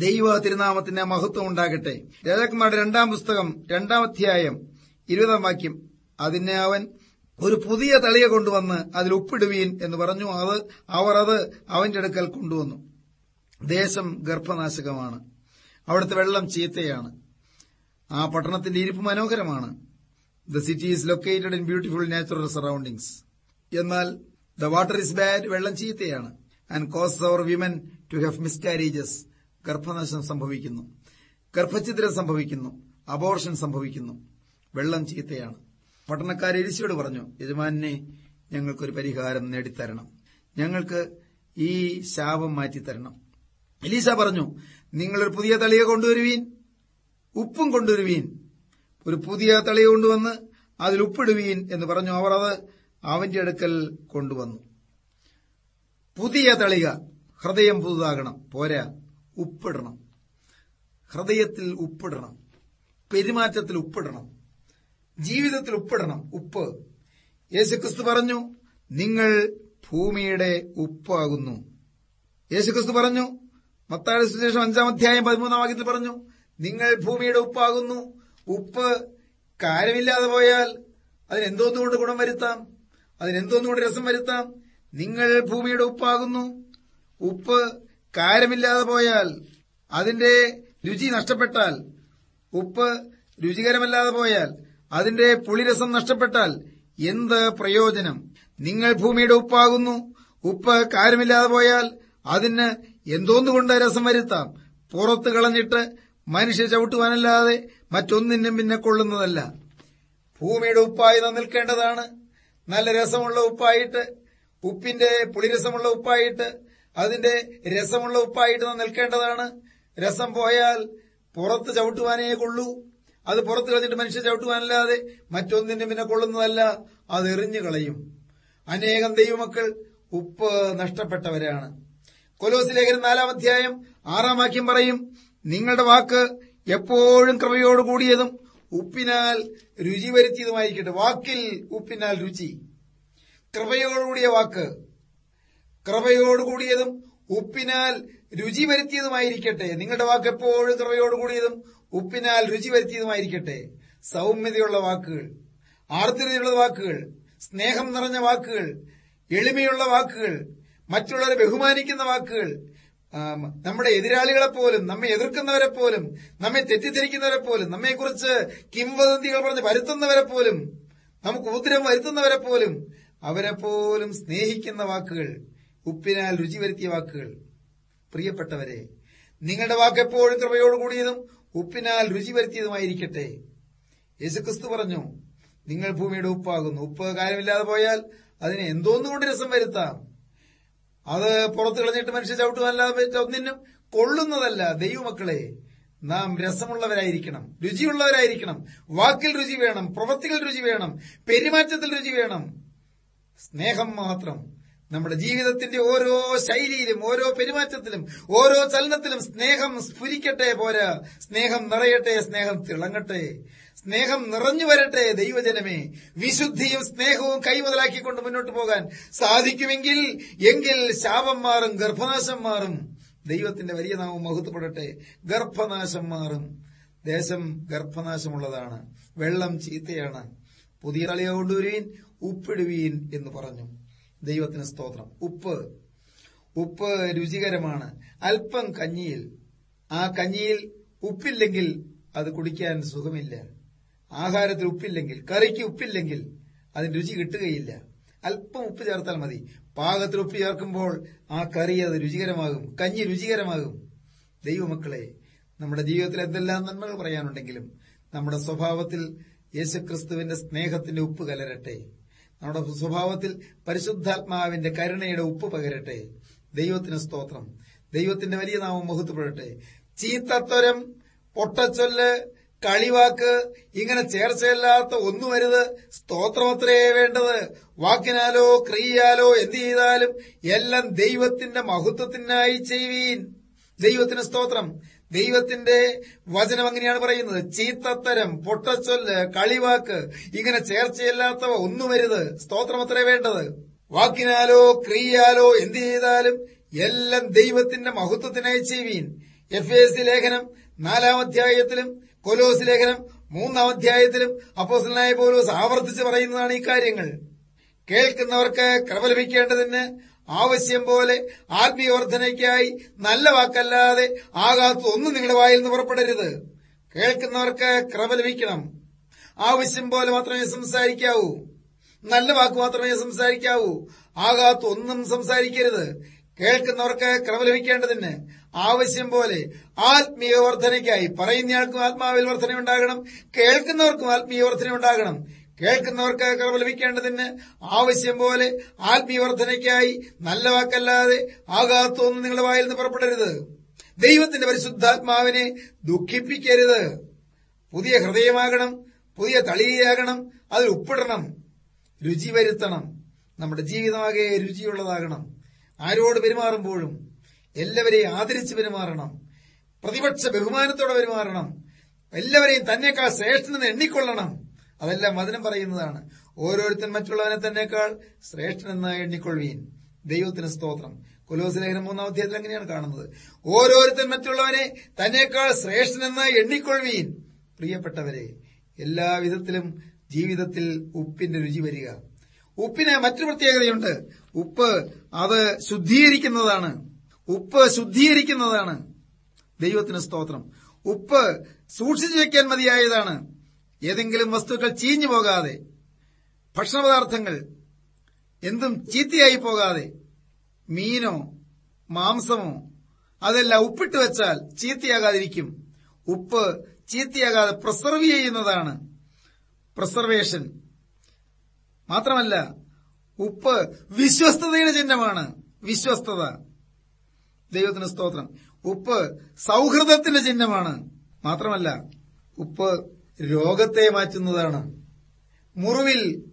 ദൈവ തിരുനാമത്തിന് മഹത്വം ഉണ്ടാകട്ടെ. രാജാക്കന്മാരുടെ രണ്ടാം പുസ്തകം രണ്ടാം അധ്യായം ഇരുപതാം വാക്യം. അതിനെ അവൻ ഒരു പുതിയ തളിയ കൊണ്ടുവന്ന് അതിൽ ഉപ്പിടുവീൻ എന്ന് പറഞ്ഞു. അത് അവർ അത് അവന്റെ അടുക്കൽ കൊണ്ടുവന്നു. ദേശം ഗർഭനാശകമാണ്. അവിടുത്തെ വെള്ളം ചീത്തയാണ്. ആ പട്ടണത്തിന്റെ ഇരിപ്പ് മനോഹരമാണ്. The city is located in beautiful natural surroundings എന്നാൽ ദ വാട്ടർ ഇസ് ബാഡ് വെള്ളം ചീത്തയാണ്. And cause our women to have miscarriages ഗർഭനാശം സംഭവിക്കുന്നു. ഗർഭഛിദ്രം സംഭവിക്കുന്നു. അബോർഷൻ സംഭവിക്കുന്നു. വെള്ളം ചീത്തയാണ് പട്ടണക്കാർ എരിശിയോട് പറഞ്ഞു യജമാനെ ഞങ്ങൾക്കൊരു പരിഹാരം നേടിത്തരണം. ഞങ്ങൾക്ക് ഈ ശാപം മാറ്റിത്തരണം. എലീസ പറഞ്ഞു നിങ്ങളൊരു പുതിയ തളിയെ കൊണ്ടുവരുവീൻ. ഉപ്പും കൊണ്ടുവരുവീൻ. ഒരു പുതിയ തളിയെ കൊണ്ടുവന്ന് അതിൽ ഉപ്പിടുവീൻ. എന്ന് പറഞ്ഞു അവർ അത് അവന്റെ അടുക്കൽ കൊണ്ടുവന്നു. പുതിയ തളിക ഹൃദയം പുതുതാകണം. പോരാ. ഉപ്പിടണം. ഹൃദയത്തിൽ ഉപ്പിടണം. പെരുമാറ്റത്തിൽ ഉപ്പിടണം. ജീവിതത്തിൽ ഉപ്പിടണം. ഉപ്പ്. യേശുക്രിസ്തു പറഞ്ഞു നിങ്ങൾ ഭൂമിയുടെ ഉപ്പാകുന്നു. യേശുക്രിസ്തു പറഞ്ഞു മത്താഴ സുശേഷം അഞ്ചാം അധ്യായം പതിമൂന്നാം വാക്യത്തിൽ പറഞ്ഞു നിങ്ങൾ ഭൂമിയുടെ ഉപ്പാകുന്നു. ഉപ്പ് കാര്യമില്ലാതെ പോയാൽ അതിനെന്തോന്നുകൊണ്ട് ഗുണം വരുത്താം? അതിനെന്തോന്നുകൊണ്ട് രസം വരുത്താം? നിങ്ങൾ ഭൂമിയുടെ ഉപ്പാകുന്നു. ഉപ്പ് കാരമില്ലാതെ പോയാൽ അതിന്റെ രുചി നഷ്ടപ്പെട്ടാൽ ഉപ്പ് രുചികരമല്ലാതെ പോയാൽ അതിന്റെ പുളിരസം നഷ്ടപ്പെട്ടാൽ എന്ത് പ്രയോജനം? നിങ്ങൾ ഭൂമിയുടെ ഉപ്പാകുന്നു ഉപ്പ് കാരമില്ലാതെ പോയാൽ അതിന് എന്തോന്നുകൊണ്ട് രസം വരുത്താം? പുറത്ത് കളഞ്ഞിട്ട് മനുഷ്യ ചവിട്ടുവാനല്ലാതെ മറ്റൊന്നിനും പിന്നെ കൊള്ളുന്നതല്ല. ഭൂമിയുടെ ഉപ്പായി നിൽക്കേണ്ടതാണ്. നല്ല രസമുള്ള ഉപ്പായിട്ട് ഉപ്പിന്റെ പുളിരസമുള്ള ഉപ്പായിട്ട് അതിന്റെ രസമുള്ള ഉപ്പായിട്ട് നാം നിൽക്കേണ്ടതാണ്. രസം പോയാൽ പുറത്ത് ചവിട്ടുവാനേ കൊള്ളൂ. അത് പുറത്ത് കളഞ്ഞിട്ട് മനുഷ്യ ചവിട്ടുവാനല്ലാതെ മറ്റൊന്നിന്റെ പിന്നെ കൊള്ളുന്നതല്ല അത് എറിഞ്ഞു കളയും. അനേകം ദൈവമക്കൾ ഉപ്പ് നഷ്ടപ്പെട്ടവരാണ്. കൊലോസ് നാലാം അധ്യായം ആറാം വാക്യം പറയും നിങ്ങളുടെ വാക്ക് എപ്പോഴും കൃപയോട് കൂടിയതും ഉപ്പിനാൽ രുചി വരുത്തിയതുമായിരിക്കട്ടെ. വാക്കിൽ ഉപ്പിനാൽ രുചി. കൃപയോടുകൂടിയ വാക്ക്. കൃപയോടുകൂടിയതും ഉപ്പിനാൽ രുചി വരുത്തിയതുമായിരിക്കട്ടെ. നിങ്ങളുടെ വാക്ക് എപ്പോഴും കൃപയോടുകൂടിയതും ഉപ്പിനാൽ രുചി വരുത്തിയതുമായിരിക്കട്ടെ. സൗമ്യതയുള്ള വാക്കുകൾ ആർദ്രതയുള്ള വാക്കുകൾ സ്നേഹം നിറഞ്ഞ വാക്കുകൾ എളിമയുള്ള വാക്കുകൾ മറ്റുള്ളവരെ ബഹുമാനിക്കുന്ന വാക്കുകൾ നമ്മുടെ എതിരാളികളെ പോലും നമ്മെ എതിർക്കുന്നവരെ പോലും നമ്മെ തെറ്റിദ്ധരിക്കുന്നവരെ പോലും നമ്മെക്കുറിച്ച് കിംവദന്തികൾ പറഞ്ഞ് വരുത്തുന്നവരെ പോലും നമുക്ക് ഉപദ്രവം വരുത്തുന്നവരെ പോലും അവരെ പോലും സ്നേഹിക്കുന്ന വാക്കുകൾ ഉപ്പിനാൽ രുചി വരുത്തിയ വാക്കുകൾ. പ്രിയപ്പെട്ടവരെ നിങ്ങളുടെ വാക്ക് എപ്പോഴും കൃപയോടുകൂടിയതും ഉപ്പിനാൽ രുചി വരുത്തിയതുമായിരിക്കട്ടെ. യേശുക്രിസ്തു പറഞ്ഞു നിങ്ങൾ ഭൂമിയുടെ ഉപ്പാകുന്നു. ഉപ്പ് കാര്യമില്ലാതെ പോയാൽ അതിനെ എന്തോന്നുകൊണ്ട് രസം വരുത്താം? അത് പുറത്തു കളഞ്ഞിട്ട് മനുഷ്യ ചവിട്ടുമല്ലാതെ ഒന്നിനും കൊള്ളുന്നതല്ല. ദൈവമക്കളെ നാം രസമുള്ളവരായിരിക്കണം. രുചിയുള്ളവരായിരിക്കണം. വാക്കിൽ രുചി വേണം. പ്രവൃത്തികൾ രുചി വേണം. പെരുമാറ്റത്തിൽ രുചി വേണം. സ്നേഹം മാത്രം. നമ്മുടെ ജീവിതത്തിന്റെ ഓരോ ശൈലിയിലും ഓരോ പെരുമാറ്റത്തിലും ഓരോ ചലനത്തിലും സ്നേഹം സ്ഫുരിക്കട്ടെ പോരാ. സ്നേഹം നിറയട്ടെ സ്നേഹം തിളങ്ങട്ടെ. സ്നേഹം നിറഞ്ഞു വരട്ടെ ദൈവജനമേ. വിശുദ്ധിയും സ്നേഹവും കൈമുതലാക്കിക്കൊണ്ട് മുന്നോട്ട് പോകാൻ സാധിക്കുമെങ്കിൽ എങ്കിൽ ശാപം മാറും ഗർഭനാശം മാറും. ദൈവത്തിന്റെ വലിയ നാമം മഹത്വപ്പെടട്ടെ. ഗർഭനാശം മാറും. ദേശം ഗർഭനാശമുള്ളതാണ്. വെള്ളം ചീത്തയാണ്. പുതിയ തളിയ കൊണ്ടുവരുവീൻ ഉപ്പിടുവീൻ എന്ന് പറഞ്ഞു. ദൈവത്തിന് സ്തോത്രം. ഉപ്പ്. ഉപ്പ് രുചികരമാണ്. അല്പം കഞ്ഞിയിൽ. ആ കഞ്ഞിയിൽ ഉപ്പില്ലെങ്കിൽ അത് കുടിക്കാൻ സുഖമില്ല. ആഹാരത്തിൽ ഉപ്പില്ലെങ്കിൽ കറിക്ക് ഉപ്പില്ലെങ്കിൽ അതിന് രുചി കിട്ടുകയില്ല. അല്പം ഉപ്പ് ചേർത്താൽ മതി. പാകത്തിൽ ഉപ്പ് ചേർക്കുമ്പോൾ ആ കറി അത് രുചികരമാകും. കഞ്ഞി രുചികരമാകും. ദൈവമക്കളെ നമ്മുടെ ജീവിതത്തിൽ എന്തെല്ലാം നന്മകൾ പറയാനുണ്ടെങ്കിലും നമ്മുടെ സ്വഭാവത്തിൽ യേശുക്രിസ്തുവിന്റെ സ്നേഹത്തിന്റെ ഉപ്പ് കലരട്ടെ. നമ്മുടെ സ്വഭാവത്തിൽ പരിശുദ്ധാത്മാവിന്റെ കരുണയുടെ ഉപ്പ് പകരട്ടെ. ദൈവത്തിന് സ്തോത്രം. ദൈവത്തിന്റെ വലിയ നാമം മുഹത്തുപ്പെടട്ടെ ചീത്തത്വരം പൊട്ടച്ചൊല്ല് കളിവാക്ക് ഇങ്ങനെ ചേർച്ചയില്ലാത്ത ഒന്നുമരുത് സ്തോത്രമത്രേ വേണ്ടത്. വാക്കിനാലോ ക്രിയയാലോ എന്ത് ചെയ്താലും എല്ലാം ദൈവത്തിന്റെ മഹത്വത്തിനായി ചെയ്യുവീൻ. ദൈവത്തിന് സ്തോത്രം. ദൈവത്തിന്റെ വചനം അങ്ങനെയാണ് പറയുന്നത്. ചീത്തത്തരം പൊട്ടച്ചൊല്ല് കളിവാക്ക് ഇങ്ങനെ ചേർച്ചയില്ലാത്തവ സ്തോത്രം സ്തോത്രമത്രേ വേണ്ടത്. വാക്കിനാലോ ക്രിയയാലോ എന്ത് ചെയ്താലും എല്ലാം ദൈവത്തിന്റെ മഹത്വത്തിനായി ചെയ്യുവീൻ. എഫ് ലേഖനം നാലാം അധ്യായത്തിലും കൊലോസ് ലേഖനം മൂന്നാം അധ്യായത്തിലും അപ്പോസലായ പോലോസ് ആവർത്തിച്ച് പറയുന്നതാണ് ഈ കാര്യങ്ങൾ. കേൾക്കുന്നവർക്ക് കൃപ ലഭിക്കേണ്ടതിന് ആവശ്യം പോലെ ആത്മീയവർദ്ധനയ്ക്കായി നല്ല വാക്കല്ലാതെ ആകാത്ത ഒന്നും നിങ്ങളുടെ വായിൽ നിന്ന് പുറപ്പെടരുത്. കേൾക്കുന്നവർക്ക് ക്രമ ലഭിക്കണം. ആവശ്യം പോലെ മാത്രമേ സംസാരിക്കാവൂ. നല്ല വാക്ക് മാത്രമേ സംസാരിക്കാവൂ. ആകാത്ത ഒന്നും സംസാരിക്കരുത്. കേൾക്കുന്നവർക്ക് ക്രമ ലഭിക്കേണ്ടതിന് ആവശ്യം പോലെ ആത്മീയവർദ്ധനയ്ക്കായി പറയുന്നയാൾക്കും ആത്മാവിൽ വർധനയുണ്ടാകണം കേൾക്കുന്നവർക്കും ആത്മീയ കേൾക്കുന്നവർക്ക് കൃപ ലഭിക്കേണ്ടതിന് ആവശ്യം പോലെ ആത്മീയവർദ്ധനയ്ക്കായി നല്ല വാക്കല്ലാതെ ആകാത്ത ഒന്നും നിങ്ങളുടെ വായിൽ നിന്ന് പുറപ്പെടരുത്. ദൈവത്തിന്റെ പരിശുദ്ധാത്മാവിനെ ദുഃഖിപ്പിക്കരുത്. പുതിയ ഹൃദയമാകണം പുതിയ തളിയാകണം അതിൽ ഉപ്പിടണം രുചി വരുത്തണം. നമ്മുടെ ജീവിതമാകെ രുചിയുള്ളതാകണം. ആരോട് പെരുമാറുമ്പോഴും എല്ലാവരെയും ആദരിച്ച് പെരുമാറണം. പ്രതിപക്ഷ ബഹുമാനത്തോടെ പെരുമാറണം. എല്ലാവരെയും തന്നെക്കാൾ ശ്രേഷ്ഠനെന്ന് എണ്ണിക്കൊള്ളണം. അതെല്ലാം വചനം പറയുന്നതാണ്. ഓരോരുത്തൻ മറ്റുള്ളവനെ തന്നെക്കാൾ ശ്രേഷ്ഠനെന്ന് എണ്ണിക്കൊള്ളുവീൻ. ദൈവത്തിന് സ്തോത്രം. കുലോസിലേഖനം മൂന്നാം അധ്യായത്തിൽ എങ്ങനെയാണ് കാണുന്നത്? ഓരോരുത്തൻ മറ്റുള്ളവനെ തന്നെക്കാൾ ശ്രേഷ്ഠനെന്ന് എണ്ണിക്കൊള്ളുവീൻ. പ്രിയപ്പെട്ടവരെ എല്ലാവിധത്തിലും ജീവിതത്തിൽ ഉപ്പിന്റെ രുചി വരിക. ഉപ്പിന് മറ്റു പ്രത്യേകതയുണ്ട്. ഉപ്പ് അത് ശുദ്ധീകരിക്കുന്നതാണ്. ഉപ്പ് ശുദ്ധീകരിക്കുന്നതാണ്. ദൈവത്തിന് സ്തോത്രം. ഉപ്പ് സൂക്ഷിച്ചു വെക്കാൻ മതിയായതാണ്. ഏതെങ്കിലും വസ്തുക്കൾ ചീഞ്ഞു പോകാതെ ഭക്ഷണപദാർത്ഥങ്ങൾ എന്തും ചീത്തയായി പോകാതെ മീനോ മാംസമോ അതെല്ലാം ഉപ്പിട്ട് വെച്ചാൽ ചീത്തയാകാതിരിക്കും. ഉപ്പ് ചീത്തയാകാതെ പ്രിസർവ് ചെയ്യുന്നതാണ് പ്രിസർവേഷൻ മാത്രമല്ല ഉപ്പ് വിശ്വസ്തതയുടെ ചിഹ്നമാണ്. വിശ്വസ്തത. ദൈവത്തിന് സ്തോത്രം. ഉപ്പ് സൗഹൃദത്തിന്റെ ചിഹ്നമാണ്. മാത്രമല്ല ഉപ്പ് രോഗത്തെ മാറ്റുന്നതാണ്. മുറിവിൽ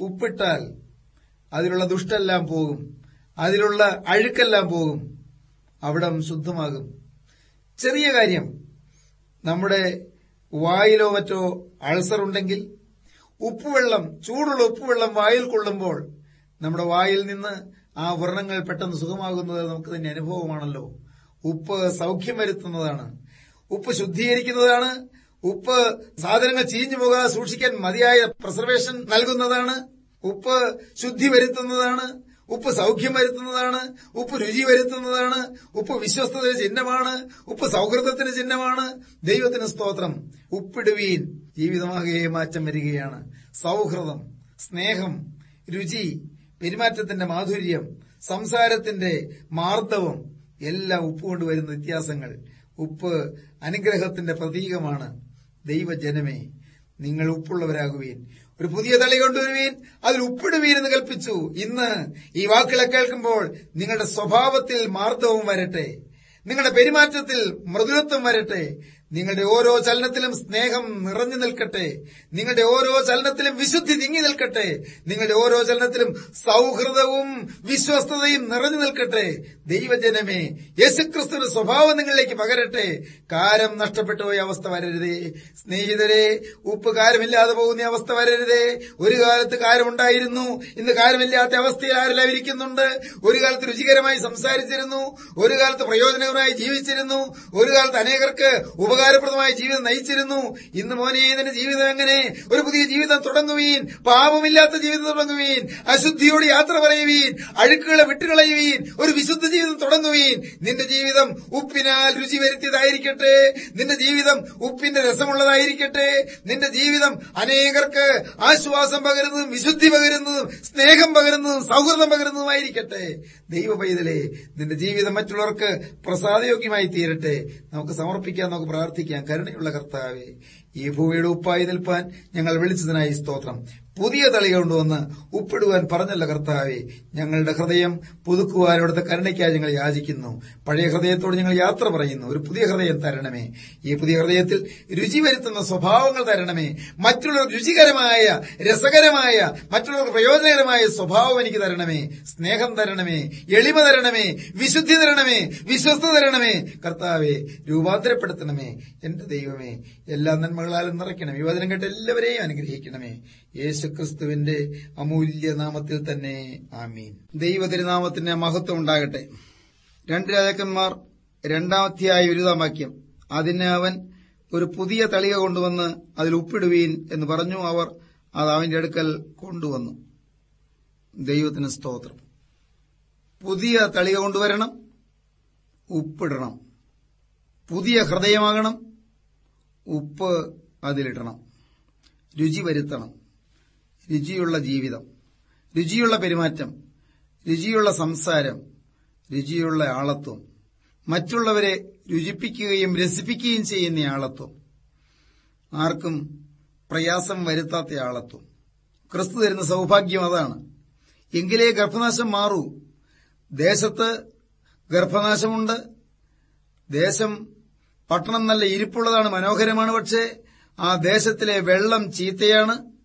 ഉപ്പിട്ടാൽ അതിലുള്ള ദുഷ്ടെല്ലാം പോകും. അതിലുള്ള അഴുക്കെല്ലാം പോകും. അവിടം ശുദ്ധമാകും. ചെറിയ കാര്യം നമ്മുടെ വായിലോ മറ്റോ അൾസർ ഉണ്ടെങ്കിൽ ഉപ്പുവെള്ളം ചൂടുള്ള ഉപ്പുവെള്ളം വായിൽ കൊള്ളുമ്പോൾ നമ്മുടെ വായിൽ നിന്ന് ആ വ്രണങ്ങൾ പെട്ടെന്ന് സുഖമാകുന്നത് നമുക്ക് തന്നെ അനുഭവമാണല്ലോ. ഉപ്പ് സൗഖ്യം വരുത്തുന്നതാണ്. ഉപ്പ് ശുദ്ധീകരിക്കുന്നതാണ്. ഉപ്പ് സാധനങ്ങൾ ചീഞ്ഞു പോകാതെ സൂക്ഷിക്കാൻ മതിയായ പ്രിസർവേഷൻ നൽകുന്നതാണ്. ഉപ്പ് ശുദ്ധി വരുത്തുന്നതാണ്. ഉപ്പ് സൗഖ്യം വരുത്തുന്നതാണ്. ഉപ്പ് രുചി വരുത്തുന്നതാണ്. ഉപ്പ് വിശ്വസ്തയുടെ ചിഹ്നമാണ്. ഉപ്പ് സൗഹൃദത്തിന്റെ ചിഹ്നമാണ്. ദൈവത്തിന് സ്തോത്രം. ഉപ്പിടുവീൻ ജീവിതമാകെ മാറ്റം വരികയാണ്. സൗഹൃദം സ്നേഹം രുചി പെരുമാറ്റത്തിന്റെ മാധുര്യം സംസാരത്തിന്റെ മാർദ്ദവം എല്ലാം ഉപ്പ് കൊണ്ടുവരുന്ന വ്യത്യാസങ്ങൾ. ഉപ്പ് അനുഗ്രഹത്തിന്റെ പ്രതീകമാണ്. ദൈവജനമേ നിങ്ങൾ ഉപ്പുള്ളവരാകുവീൻ. ഒരു പുതിയ തളി കൊണ്ടുവരുവീൻ അതിൽ ഉപ്പിടുവീൻ എന്ന് കൽപ്പിച്ചു. ഇന്ന് ഈ വാക്കുകളെ കേൾക്കുമ്പോൾ നിങ്ങളുടെ സ്വഭാവത്തിൽ മാർദ്ദവും വരട്ടെ. നിങ്ങളുടെ പെരുമാറ്റത്തിൽ മൃദുലത്വം വരട്ടെ. നിങ്ങളുടെ ഓരോ ചലനത്തിലും സ്നേഹം നിറഞ്ഞു നിൽക്കട്ടെ. നിങ്ങളുടെ ഓരോ ചലനത്തിലും വിശുദ്ധി തിങ്ങി നിൽക്കട്ടെ. നിങ്ങളുടെ ഓരോ ചലനത്തിലും സൗഹൃദവും വിശ്വസ്തതയും നിറഞ്ഞു നിൽക്കട്ടെ. ദൈവജനമേ യേശുക്രിസ്തുവിന്റെ സ്വഭാവം നിങ്ങളിലേക്ക് പകരട്ടെ. കാരം നഷ്ടപ്പെട്ടു പോയ അവസ്ഥ വരരുതേ. സ്നേഹിതരെ ഉപ്പ് കാരമില്ലാതെ പോകുന്ന അവസ്ഥ വരരുതേ. ഒരു കാലത്ത് കാരമുണ്ടായിരുന്നു ഇന്ന് കാരമില്ലാത്ത അവസ്ഥയിൽ ആരെല്ലാം ഇരിക്കുന്നുണ്ട്? ഒരു കാലത്ത് രുചികരമായി സംസാരിച്ചിരുന്നു. ഒരു കാലത്ത് പ്രയോജനകരമായി ജീവിച്ചിരുന്നു. ഒരു കാലത്ത് അനേകർക്ക് ഉപകാരപ്രദമായ ജീവിതം നയിച്ചിരുന്നു. ഇന്ന് മോനെ നിന്റെ ജീവിതം എങ്ങനെ? ഒരു പുതിയ ജീവിതം തുടങ്ങുവീൻ. പാപമില്ലാത്ത ജീവിതം തുടങ്ങുവീൻ. അശുദ്ധിയോട് യാത്ര പറയുവീൻ. അഴുക്കുകളെ വിട്ടുകളയുവീൻ. ഒരു വിശുദ്ധ ജീവിതം തുടങ്ങുവീൻ. നിന്റെ ജീവിതം ഉപ്പിനാൽ രുചി വരുത്തിയതായിരിക്കട്ടെ. നിന്റെ ജീവിതം ഉപ്പിന്റെ രസമുള്ളതായിരിക്കട്ടെ. നിന്റെ ജീവിതം അനേകർക്ക് ആശ്വാസം പകരുന്നതും വിശുദ്ധി പകരുന്നതും സ്നേഹം പകരുന്നതും സൗഹൃദം പകരുന്നതുമായിരിക്കട്ടെ. ദൈവ പൈതലേ നിന്റെ ജീവിതം മറ്റുള്ളവർക്ക് പ്രസാദയോഗ്യമായി തീരട്ടെ നമുക്ക് സമർപ്പിക്കാൻ നമുക്ക് പ്രാർത്ഥിക്കാം. കരുണയുള്ള കർത്താവെ ഈ ഭൂമിയുടെ ഉപ്പായി നിൽപ്പാൻ ഞങ്ങൾ വിളിച്ചതിനായി സ്തോത്രം. പുതിയ തളി കൊണ്ടുവന്ന് ഉപ്പിടുവാൻ പറഞ്ഞല്ല കർത്താവെ. ഞങ്ങളുടെ ഹൃദയം പുതുക്കുവാൻ അവിടുത്തെ കരുണയ്ക്കായി ഞങ്ങൾ യാചിക്കുന്നു. പഴയ ഹൃദയത്തോട് ഞങ്ങൾ യാത്ര പറയുന്നു. ഒരു പുതിയ ഹൃദയം തരണമേ. ഈ പുതിയ ഹൃദയത്തിൽ രുചി വരുത്തുന്ന സ്വഭാവങ്ങൾ തരണമേ. മറ്റുള്ളവർക്ക് രുചികരമായ രസകരമായ മറ്റുള്ളവർക്ക് പ്രയോജനകരമായ സ്വഭാവം എനിക്ക് തരണമേ. സ്നേഹം തരണമേ. എളിമ തരണമേ. വിശുദ്ധി തരണമേ. വിശ്വസ്ത തരണമേ. കർത്താവെ രൂപാന്തരപ്പെടുത്തണമേ. എന്റെ ദൈവമേ എല്ലാ നന്മകളാലും നിറയ്ക്കണം യുവജനം കേട്ട് എല്ലാവരെയും അനുഗ്രഹിക്കണമേ. യേശുക്രിസ്തുവിന്റെ അമൂല്യ നാമത്തിൽ തന്നെ ആമീൻ. ദൈവ തിരുനാമത്തിന് മഹത്വം ഉണ്ടാകട്ടെ. രണ്ട് രാജാക്കന്മാർ രണ്ടാമധ്യായ ഇരുതാം വാക്യം. അതിന് അവൻ ഒരു പുതിയ തളിക കൊണ്ടുവന്ന് അതിൽ ഉപ്പിടുവീൻ എന്ന് പറഞ്ഞു. അവർ അത് അവന്റെ അടുക്കൽ കൊണ്ടുവന്നു. ദൈവത്തിന് സ്തോത്രം. പുതിയ തളിക കൊണ്ടുവരണം ഉപ്പിടണം. പുതിയ ഹൃദയമാകണം ഉപ്പ് അതിലിടണം. രുചി വരുത്തണം. രുചിയുള്ള ജീവിതം രുചിയുള്ള പെരുമാറ്റം രുചിയുള്ള സംസാരം രുചിയുള്ള ആളത്വം മറ്റുള്ളവരെ രുചിപ്പിക്കുകയും രസിപ്പിക്കുകയും ചെയ്യുന്ന ആളത്വം ആർക്കും പ്രയാസം വരുത്താത്ത ആളത്വം. ക്രിസ്തു തരുന്ന സൗഭാഗ്യം അതാണ്. എങ്കിലേ ഗർഭനാശം മാറൂ. ദേശത്ത് ഗർഭനാശമുണ്ട്. ദേശം പട്ടണം നല്ല ഇരിപ്പുള്ളതാണ് മനോഹരമാണ് പക്ഷേ ആ ദേശത്തിലെ വെള്ളം ചീത്തയാണ്.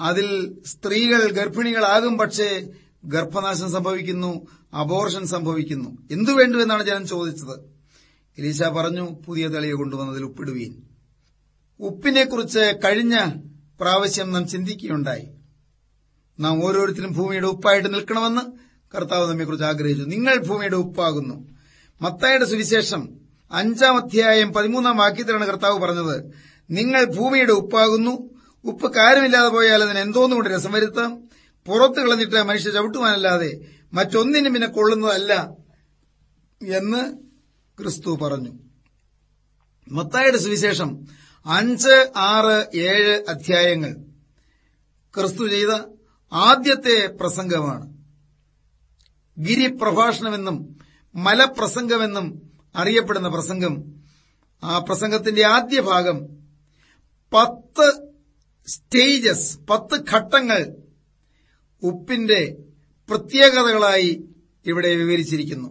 അതിൽ സ്ത്രീകൾ ഗർഭിണികളാകും പക്ഷേ ഗർഭനാശം സംഭവിക്കുന്നു അബോർഷൻ സംഭവിക്കുന്നു. എന്തു എന്നാണ് ജനം ചോദിച്ചത്. എലീശ പറഞ്ഞു പുതിയ തെളിവ് കൊണ്ടുവന്നതിൽ ഉപ്പിടുവീൻ. ഉപ്പിനെക്കുറിച്ച് കഴിഞ്ഞ പ്രാവശ്യം നാം ചിന്തിക്കുകയുണ്ടായി. നാം ഓരോരുത്തരും ഭൂമിയുടെ ഉപ്പായിട്ട് നിൽക്കണമെന്ന് കർത്താവ് നമ്മെക്കുറിച്ച് ആഗ്രഹിച്ചു. നിങ്ങൾ ഭൂമിയുടെ ഉപ്പാകുന്നു. മത്തായുടെ സുവിശേഷം അഞ്ചാം അധ്യായം പതിമൂന്നാം വാക്യത്തിലാണ് കർത്താവ് പറഞ്ഞത് നിങ്ങൾ ഭൂമിയുടെ ഉപ്പാകുന്നു ഉപ്പ് കാര്യമില്ലാതെ പോയാൽ അതിന് എന്തോന്നുകൊണ്ട് രസം വരുത്താം? പുറത്ത് കളഞ്ഞിട്ട് മനുഷ്യ ചവിട്ടുവാനല്ലാതെ മറ്റൊന്നിനും പിന്നെ കൊള്ളുന്നതല്ല എന്ന് ക്രിസ്തു പറഞ്ഞു. മത്തായുടെ സുവിശേഷം അഞ്ച് ആറ് ഏഴ് അധ്യായങ്ങൾ ക്രിസ്തു ചെയ്ത ആദ്യത്തെ പ്രസംഗമാണ്. ഗിരിപ്രഭാഷണമെന്നും മലപ്രസംഗമെന്നും അറിയപ്പെടുന്ന പ്രസംഗം. ആ പ്രസംഗത്തിന്റെ ആദ്യ ഭാഗം പത്ത് സ്റ്റേജസ് പത്ത് ഘട്ടങ്ങൾ ഉപ്പിന്റെ പ്രത്യേകതകളായി ഇവിടെ വിവരിച്ചിരിക്കുന്നു.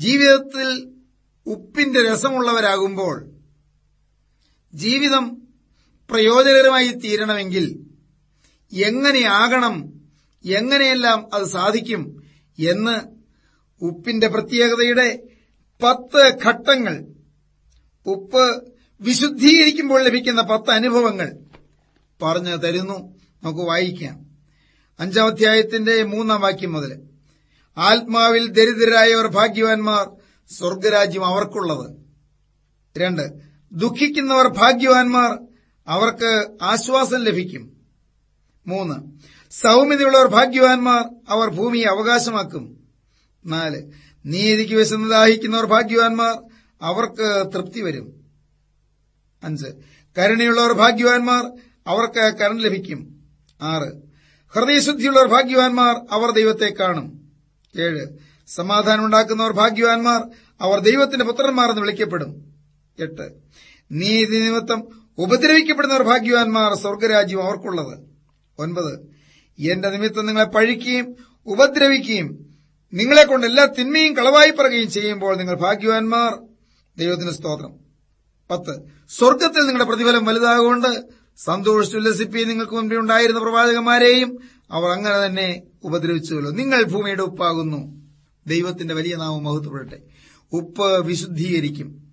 ജീവിതത്തിൽ ഉപ്പിന്റെ രസമുള്ളവരാകുമ്പോൾ ജീവിതം പ്രയോജനകരമായി തീരണമെങ്കിൽ എങ്ങനെയാകണം എങ്ങനെയെല്ലാം അത് സാധിക്കും എന്ന് ഉപ്പിന്റെ പ്രത്യേകതയുടെ പത്ത് ഘട്ടങ്ങൾ ഉപ്പ് വിശുദ്ധീകരിക്കുമ്പോൾ ലഭിക്കുന്ന പത്ത് അനുഭവങ്ങൾ പറഞ്ഞു തരുന്നു. നമുക്ക് വായിക്കാം. അഞ്ചാം അധ്യായത്തിന്റെ മൂന്നാം വാക്യം മുതൽ. ആത്മാവിൽ ദരിദ്രരായവർ ഭാഗ്യവാന്മാർ സ്വർഗരാജ്യം അവർക്കുള്ളത്. രണ്ട്. ദുഃഖിക്കുന്നവർ ഭാഗ്യവാന്മാർ അവർക്ക് ആശ്വാസം ലഭിക്കും. മൂന്ന്. സൗമ്യതയുള്ളവർ ഭാഗ്യവാന്മാർ അവർ ഭൂമിയെ അവകാശമാക്കും. നാല്. നീതിക്ക് വിശന്ന് ദാഹിക്കുന്നവർ ഭാഗ്യവാന്മാർ അവർക്ക് തൃപ്തി വരും. അഞ്ച്. കരുണയുള്ളവർ ഭാഗ്യവാന്മാർ അവർക്ക് കരണ്ട് ലഭിക്കും. ആറ്. ഹൃദയശുദ്ധിയുള്ളവർ ഭാഗ്യവാൻമാർ അവർ ദൈവത്തെ കാണും. ഏഴ്. സമാധാനം ഉണ്ടാക്കുന്നവർ ഭാഗ്യവാന്മാർ അവർ ദൈവത്തിന്റെ പുത്രന്മാർ എന്ന് വിളിക്കപ്പെടും. എട്ട്. നീതി നിമിത്തം ഉപദ്രവിക്കപ്പെടുന്നവർ ഭാഗ്യവാൻമാർ സ്വർഗരാജ്യം അവർക്കുള്ളത്. ഒൻപത്. എന്റെ നിമിത്തം നിങ്ങളെ പഴിക്കുകയും ഉപദ്രവിക്കുകയും നിങ്ങളെ കൊണ്ട് എല്ലാ തിന്മയും കളവായി പറയുകയും ചെയ്യുമ്പോൾ നിങ്ങൾ ഭാഗ്യവാൻമാർ ദൈവത്തിന് സ്തോത്രം. പത്ത്. സ്വർഗത്തിൽ നിങ്ങളുടെ പ്രതിഫലം വലുതാകൊണ്ട് സന്തോഷിച്ചുല്ലസിപ്പി നിങ്ങൾക്ക് മുൻപേ ഉണ്ടായിരുന്ന പ്രവാചകന്മാരെയും അവർ അങ്ങനെ തന്നെ ഉപദ്രവിച്ചുവല്ലോ. നിങ്ങൾ ഭൂമിയുടെ ഉപ്പാകുന്നു. ദൈവത്തിന്റെ വലിയ നാമം മഹത്വപ്പെടട്ടെ. ഉപ്പ് വിശുദ്ധീകരിക്കും.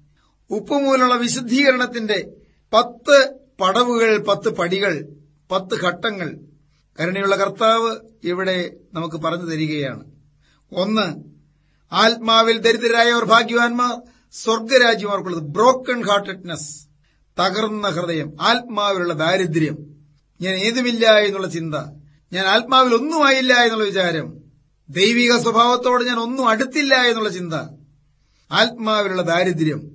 ഉപ്പ് മൂലമുള്ള വിശുദ്ധീകരണത്തിന്റെ പത്ത് പടവുകൾ പത്ത് പടികൾ പത്ത് ഘട്ടങ്ങൾ കരുണയുള്ള കർത്താവ് ഇവിടെ നമുക്ക് പറഞ്ഞു തരികയാണ്. ഒന്ന് ആത്മാവിൽ ദരിദ്രരായവർ ഭാഗ്യവാന്മാർ സ്വർഗരാജ്യം അവർക്കുള്ളത് ബ്രോക്കൺ ഹാർട്ടഡ്നെസ് തകർന്ന ഹൃദയം ആത്മാവിലുള്ള ദാരിദ്ര്യം. ഞാൻ ഏതുമില്ല എന്നുള്ള ചിന്ത. ഞാൻ ആത്മാവിൽ ഒന്നുമായില്ല എന്നുള്ള വിചാരം. ദൈവിക സ്വഭാവത്തോട് ഞാൻ ഒന്നും അടുത്തില്ല എന്നുള്ള ചിന്ത. ആത്മാവിലുള്ള ദാരിദ്ര്യം.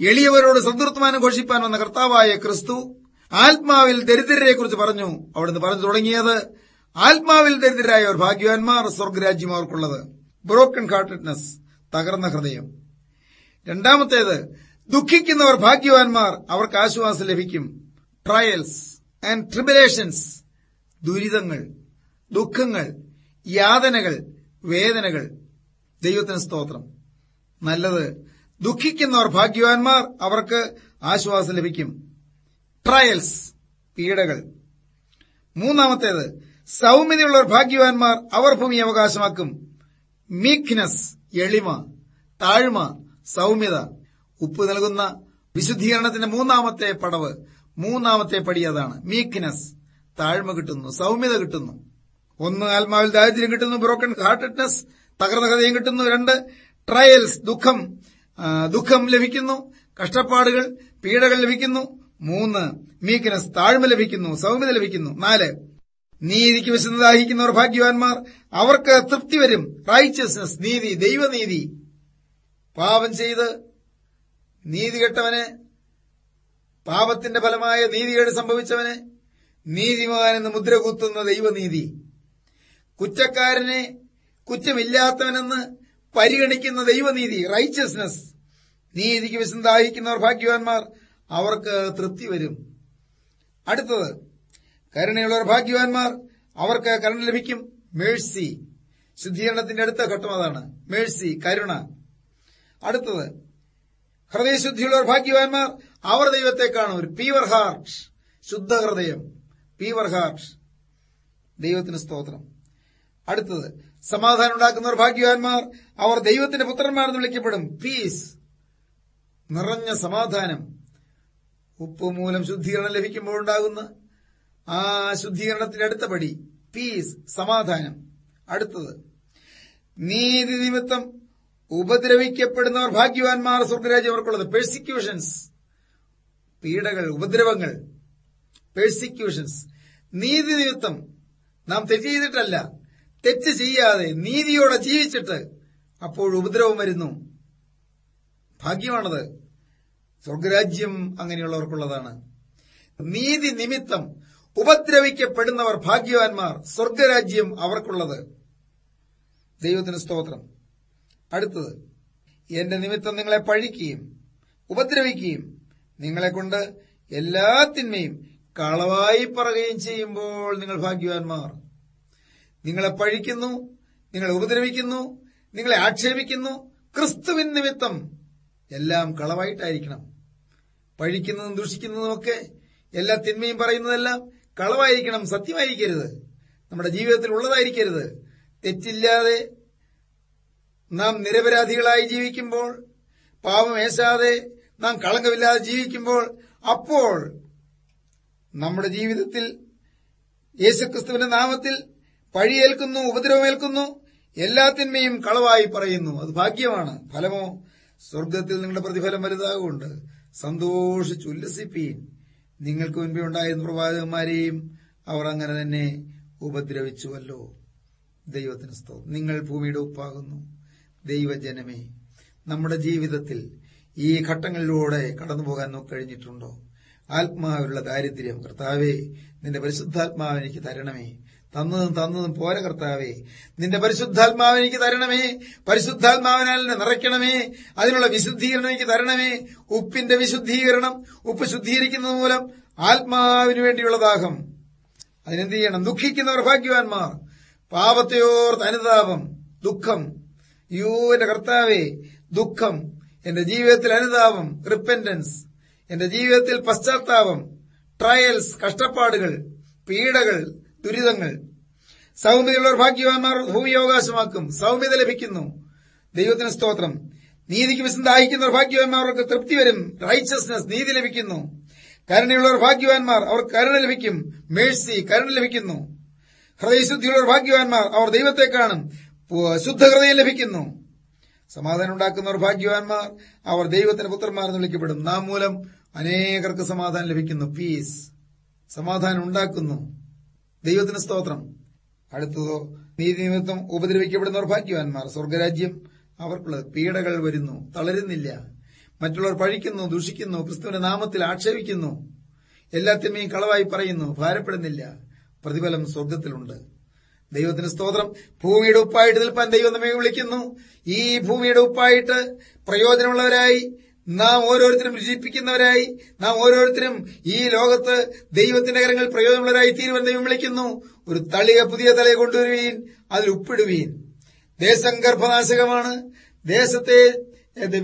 എളിയവരോട് സന്തൃപ്തമാനം ഘോഷിപ്പാൻ വന്ന കർത്താവായ ക്രിസ്തു ആത്മാവിൽ ദരിദ്രരെക്കുറിച്ച് പറഞ്ഞു. അവിടുന്ന് പറഞ്ഞു തുടങ്ങിയത് ആത്മാവിൽ ദരിദ്രരായവർ ഭാഗ്യവാന്മാർ സ്വർഗരാജ്യം അവർക്കുള്ളത് ബ്രോക്കൺ ഹാർട്ടഡ്നെസ് തകർന്ന ഹൃദയം. രണ്ടാമത്തേത് ദുഃഖിക്കുന്നവർ ഭാഗ്യവാന്മാർ അവർക്ക് ആശ്വാസം ലഭിക്കും. ട്രയൽസ് ആൻഡ് ട്രിബുലേഷൻസ് ദുരിതങ്ങൾ ദുഃഖങ്ങൾ യാതനകൾ വേദനകൾ. ദൈവത്തിന് സ്തോത്രം. നല്ലത് ദുഃഖിക്കുന്നവർ ഭാഗ്യവാന്മാർ അവർക്ക് ആശ്വാസം ലഭിക്കും. ട്രയൽസ് പീഡകൾ. മൂന്നാമത്തേത് സൗമ്യതയുള്ളവർ ഭാഗ്യവാന്മാർ അവർ ഭൂമി അവകാശമാക്കും. മീക്നെസ് എളിമ താഴ്മ സൗമ്യത. ഉപ്പ് നൽകുന്ന വിശുദ്ധീകരണത്തിന്റെ മൂന്നാമത്തെ പടവ് മൂന്നാമത്തെ പടി അതാണ്. മീക്നെസ് താഴ്മ കിട്ടുന്നു സൗമ്യത കിട്ടുന്നു. ഒന്ന് ആത്മാവിൽ ദാരിദ്ര്യം കിട്ടുന്നു ബ്രോക്കൺ ഹാർട്ടഡ്നെസ് തകർന്ന ഹൃദയം കിട്ടുന്നു. രണ്ട് ട്രയൽസ് ദുഃഖം ദുഃഖം ലഭിക്കുന്നു കഷ്ടപ്പാടുകൾ പീഡകൾ ലഭിക്കുന്നു. മൂന്ന് മീക്ക്നെസ് താഴ്മ ലഭിക്കുന്നു സൗമ്യത ലഭിക്കുന്നു. നാല് നീതിക്ക് വിശുദ്ധദാഹിക്കുന്നവർ ഭാഗ്യവാന്മാർ അവർക്ക് തൃപ്തി വരും. റൈച്ചസ്നസ് നീതി ദൈവനീതി. പാപം ചെയ്ത് നീതി കെട്ടവന് പാപത്തിന്റെ ഫലമായ നീതികേട് സംഭവിച്ചവന് നീതിമാൻ എന്ന് മുദ്ര കുത്തുന്ന ദൈവനീതി. കുറ്റക്കാരനെ കുറ്റമില്ലാത്തവനെന്ന് പരിഗണിക്കുന്ന ദൈവനീതി റൈച്ചസ്നസ് നീതിക്ക് വിശുദ്ധായിരിക്കുന്നവർ ഭാഗ്യവാന്മാർ അവർക്ക് തൃപ്തി വരും. അടുത്തത് കരുണയുള്ളവർ ഭാഗ്യവാന്മാർ അവർക്ക് കരുണ ലഭിക്കും. മേഴ്സി ശുദ്ധീകരണത്തിന്റെ അടുത്ത ഘട്ടം അതാണ്. മേഴ്സി കരുണ. അടുത്തത് ഹൃദയശുദ്ധിയുള്ളവർ ഭാഗ്യവാന്മാർ അവർ ദൈവത്തെ കാണും ഒരു പീവർ ഹാർട്ട് ശുദ്ധ ഹൃദയം പീവർ ഹാർട്ട് ദൈവത്തിന് സ്തോത്രം. അടുത്തത് സമാധാനം ഉണ്ടാക്കുന്നവർ ഭാഗ്യവാന്മാർ അവർ ദൈവത്തിന്റെ പുത്രന്മാരെന്ന് വിളിക്കപ്പെടും. പീസ് നിറഞ്ഞ സമാധാനം. ഉപ്പ് മൂലം ശുദ്ധീകരണം ലഭിക്കുമ്പോഴുണ്ടാകുന്ന ആ ശുദ്ധീകരണത്തിന്റെ അടുത്ത പടി പീസ് സമാധാനം. അടുത്തത് നീതി നിമിത്തം ഉപദ്രവിക്കപ്പെടുന്നവർ ഭാഗ്യവാന്മാർ സ്വർഗരാജ്യം അവർക്കുള്ളത്. പെർസിക്യൂഷൻസ് പീഡകൾ ഉപദ്രവങ്ങൾ. പെർസിക്യൂഷൻസ് നീതി നിമിത്തം നാം തെറ്റ് ചെയ്തിട്ടല്ല. തെറ്റ് ചെയ്യാതെ നീതിയോടെ ജീവിച്ചിട്ട് അപ്പോൾ ഉപദ്രവം വരുന്നു. ഭാഗ്യമാണത്. സ്വർഗരാജ്യം അങ്ങനെയുള്ളവർക്കുള്ളതാണ്. നീതി നിമിത്തം ഉപദ്രവിക്കപ്പെടുന്നവർ ഭാഗ്യവാന്മാർ സ്വർഗരാജ്യം അവർക്കുള്ളത്. ദൈവത്തിന് സ്തോത്രം. അടുത്തത് എന്റെ നിമിത്തം നിങ്ങളെ പഴിക്കുകയും ഉപദ്രവിക്കുകയും നിങ്ങളെ കൊണ്ട് എല്ലാ തിന്മയും കളവായി പറയുകയും ചെയ്യുമ്പോൾ നിങ്ങൾ ഭാഗ്യവാന്മാർ. നിങ്ങളെ പഴിക്കുന്നു നിങ്ങളെ ഉപദ്രവിക്കുന്നു നിങ്ങളെ ആക്ഷേപിക്കുന്നു. ക്രിസ്തുവിൻ നിമിത്തം എല്ലാം കളവായിട്ടായിരിക്കണം. പഴിക്കുന്നതും ദൂഷിക്കുന്നതുമൊക്കെ എല്ലാ തിന്മയും പറയുന്നതെല്ലാം കളവായിരിക്കണം സത്യമായിരിക്കരുത്. നമ്മുടെ ജീവിതത്തിൽ ഉള്ളതായിരിക്കരുത്. തെറ്റില്ലാതെ നാം നിരപരാധികളായി ജീവിക്കുമ്പോൾ പാപമേശാതെ നാം കളങ്കമില്ലാതെ ജീവിക്കുമ്പോൾ അപ്പോൾ നമ്മുടെ ജീവിതത്തിൽ യേശുക്രിസ്തുവിന്റെ നാമത്തിൽ പഴിയേൽക്കുന്നു ഉപദ്രവമേൽക്കുന്നു എല്ലാത്തിന്മേയും കളവായി പറയുന്നു. അത് ഭാഗ്യമാണ്. ഫലമോ സ്വർഗത്തിൽ നിങ്ങളുടെ പ്രതിഫലം വലുതാകുണ്ട് സന്തോഷിച്ച് ഉല്ലസിപ്പീൻ. നിങ്ങൾക്ക് മുൻപേ ഉണ്ടായിരുന്ന പ്രവാചകന്മാരെയും അവർ അങ്ങനെ തന്നെ ഉപദ്രവിച്ചുവല്ലോ. ദൈവത്തിന് സ്തോത്രം നിങ്ങൾ ഭൂമിയുടെ ഉപ്പാകുന്നു. ദൈവജനമേ നമ്മുടെ ജീവിതത്തിൽ ഈ ഘട്ടങ്ങളിലൂടെ കടന്നുപോകാൻ നമുക്ക് കഴിഞ്ഞിട്ടുണ്ടോ? ആത്മാവിലുള്ള ദാരിദ്ര്യം കർത്താവേ നിന്റെ പരിശുദ്ധാത്മാവ് എനിക്ക് തരണമേ. തന്നതും തന്നതും പോരെ കർത്താവേ നിന്റെ പരിശുദ്ധാത്മാവ് എനിക്ക് തരണമേ. പരിശുദ്ധാത്മാവിനാൽ എന്നെ നിറയ്ക്കണമേ. അതിനുള്ള വിശുദ്ധീകരണം എനിക്ക് തരണമേ. ഉപ്പിന്റെ വിശുദ്ധീകരണം ഉപ്പ് ശുദ്ധീകരിക്കുന്നത് മൂലം ആത്മാവിന് വേണ്ടിയുള്ള ദാഹം. അതിനെന്ത് ചെയ്യണം? ദുഃഖിക്കുന്നവർ ഭാഗ്യവാന്മാർ. പാപത്തെയോർത്ത് അനുതാപം ദുഃഖം. യോ എന്റെ കർത്താവേ ദുഃഖം എന്റെ ജീവിതത്തിൽ അനുതാപം റിപ്പന്റൻസ് എന്റെ ജീവിതത്തിൽ പശ്ചാത്താപം ട്രയൽസ് കഷ്ടപ്പാടുകൾ പീഡകൾ ദുരിതങ്ങൾ. സൗമ്യതയുള്ളവർ ഭാഗ്യവാന്മാർ ഭൂമി അവകാശമാക്കും സൗമ്യത ലഭിക്കുന്നു. ദൈവത്തിന് സ്തോത്രം. നീതിക്ക് വിസന്താഹിക്കുന്നവർ ഭാഗ്യവാന്മാർക്ക് തൃപ്തി വരും. റൈച്ചസ്നസ് നീതി ലഭിക്കുന്നു. കരുണയുള്ളവർ ഭാഗ്യവാന്മാർ അവർ കരുണ ലഭിക്കും. മേഴ്സി കരുണ ലഭിക്കുന്നു. ഹൃദയശുദ്ധിയുള്ളവർ ഭാഗ്യവാന്മാർ അവർ ദൈവത്തെ കാണും. ശുദ്ധ ഹൃദയം ലഭിക്കുന്നു. സമാധാനം ഉണ്ടാക്കുന്നവർ ഭാഗ്യവാന്മാർ. അവർ ദൈവത്തിന്റെ പുത്രന്മാർ എന്ന് വിളിക്കപ്പെടും നാം മൂലം അനേകർക്ക് സമാധാനം ലഭിക്കുന്നു. പീസ് സമാധാനം ഉണ്ടാക്കുന്നു. ദൈവത്തിന് സ്തോത്രം. അടുത്തതോ നീതി നിമിത്തം ഉപദ്രവിക്കപ്പെടുന്നവർ ഭാഗ്യവാന്മാർ. സ്വർഗരാജ്യം അവർക്കുള്ളത്. പീഡകൾ വരുന്നു. തളരുന്നില്ല. മറ്റുള്ളവർ പഴിക്കുന്നു ദുഷിക്കുന്നു ക്രിസ്തുവിന്റെ നാമത്തിൽ ആക്ഷേപിക്കുന്നു. എല്ലാത്തിന്മേയും കളവായി പറയുന്നു. ഭാരപ്പെടുന്നില്ല. പ്രതിഫലം സ്വർഗത്തിലുണ്ട് ദൈവത്തിന് സ്തോത്രം. ഭൂമിയുടെ ഉപ്പായിട്ട് നിൽപ്പാൻ ദൈവം നമ്മെ വിളിക്കുന്നു. ഈ ഭൂമിയുടെ ഉപ്പായിട്ട് പ്രയോജനമുള്ളവരായി നാം ഓരോരുത്തരും രുചിപ്പിക്കുന്നവരായി നാം ഓരോരുത്തരും ഈ ലോകത്ത് ദൈവത്തിന്റെ കരങ്ങൾ പ്രയോജനമുള്ളവരായി തീരുവാൻ ദൈവം വിളിക്കുന്നു. ഒരു തളിക പുതിയ തലയെ കൊണ്ടുവരുവീൻ അതിൽ ഉപ്പിടുവീൻ. ദേശം ഗർഭനാശകമാണ്. ദേശത്തെ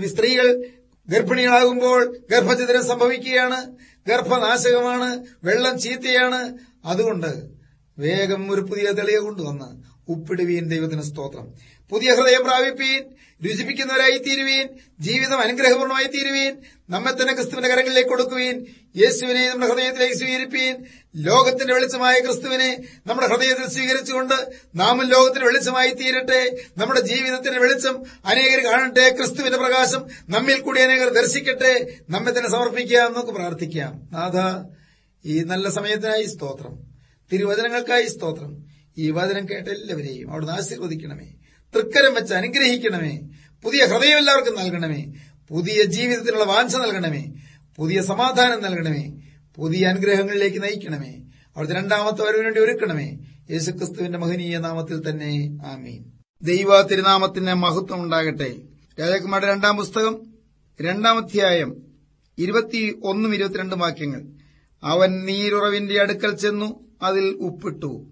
സ്ത്രീകൾ ഗർഭിണികളാകുമ്പോൾ ഗർഭചിത്രം സംഭവിക്കുകയാണ്. ഗർഭനാശകമാണ്. വെള്ളം ചീത്തയാണ്. അതുകൊണ്ട് വേഗം ഒരു പുതിയ തെളിയ കൊണ്ടുവന്ന് ഉപ്പിടുവീൻ ദൈവത്തിന് സ്തോത്രം. പുതിയ ഹൃദയം പ്രാപിപ്പീൻ രുചിപ്പിക്കുന്നവരായി തീരുവീൻ ജീവിതം അനുഗ്രഹപൂർണമായി തീരുവീൻ നമ്മെ തന്നെ ക്രിസ്തുവിന്റെ കരങ്ങളിലേക്ക് കൊടുക്കുവീൻ യേശുവിനെ നമ്മുടെ ഹൃദയത്തിലേക്ക് സ്വീകരിപ്പീൻ ലോകത്തിന്റെ വെളിച്ചമായ ക്രിസ്തുവിനെ നമ്മുടെ ഹൃദയത്തിൽ സ്വീകരിച്ചുകൊണ്ട് നാമും ലോകത്തിന്റെ വെളിച്ചമായി തീരട്ടെ നമ്മുടെ ജീവിതത്തിന്റെ വെളിച്ചം അനേകർ കാണട്ടെ ക്രിസ്തുവിന്റെ പ്രകാശം നമ്മിൽ കൂടി അനേകർ ദർശിക്കട്ടെ നമ്മെ തന്നെ സമർപ്പിക്കാം നമുക്ക് പ്രാർത്ഥിക്കാം. നാഥ ഈ നല്ല സമയത്തിനായി സ്തോത്രം. തിരുവചനങ്ങൾക്കായി സ്തോത്രം. ഈ വചനം കേട്ട എല്ലാവരെയും അവിടുന്ന് ആശീർവദിക്കണമേ. തൃക്കരം വെച്ച് അനുഗ്രഹിക്കണമേ. പുതിയ ഹൃദയം എല്ലാവർക്കും നൽകണമേ. പുതിയ ജീവിതത്തിനുള്ള വാഞ്ച നൽകണമേ. പുതിയ സമാധാനം നൽകണമേ. പുതിയ അനുഗ്രഹങ്ങളിലേക്ക് നയിക്കണമേ. അവിടുത്തെ രണ്ടാമത്തെ വരവിന് വേണ്ടി ഒരുക്കണമേ. യേശുക്രിസ്തുവിന്റെ മഹനീയ നാമത്തിൽ തന്നെ ആമീൻ. ദൈവ തിരുനാമത്തിന് മഹത്വം ഉണ്ടാകട്ടെ. രാജാക്കുമാരുടെ രണ്ടാം പുസ്തകം രണ്ടാം അധ്യായം ഇരുപത്തി ഒന്നും ഇരുപത്തിരണ്ടും വാക്യങ്ങൾ. അവൻ നീരുറവിന്റെ അടുക്കൽ ചെന്നു. അതിൽ ഉപ്പിട്ടു.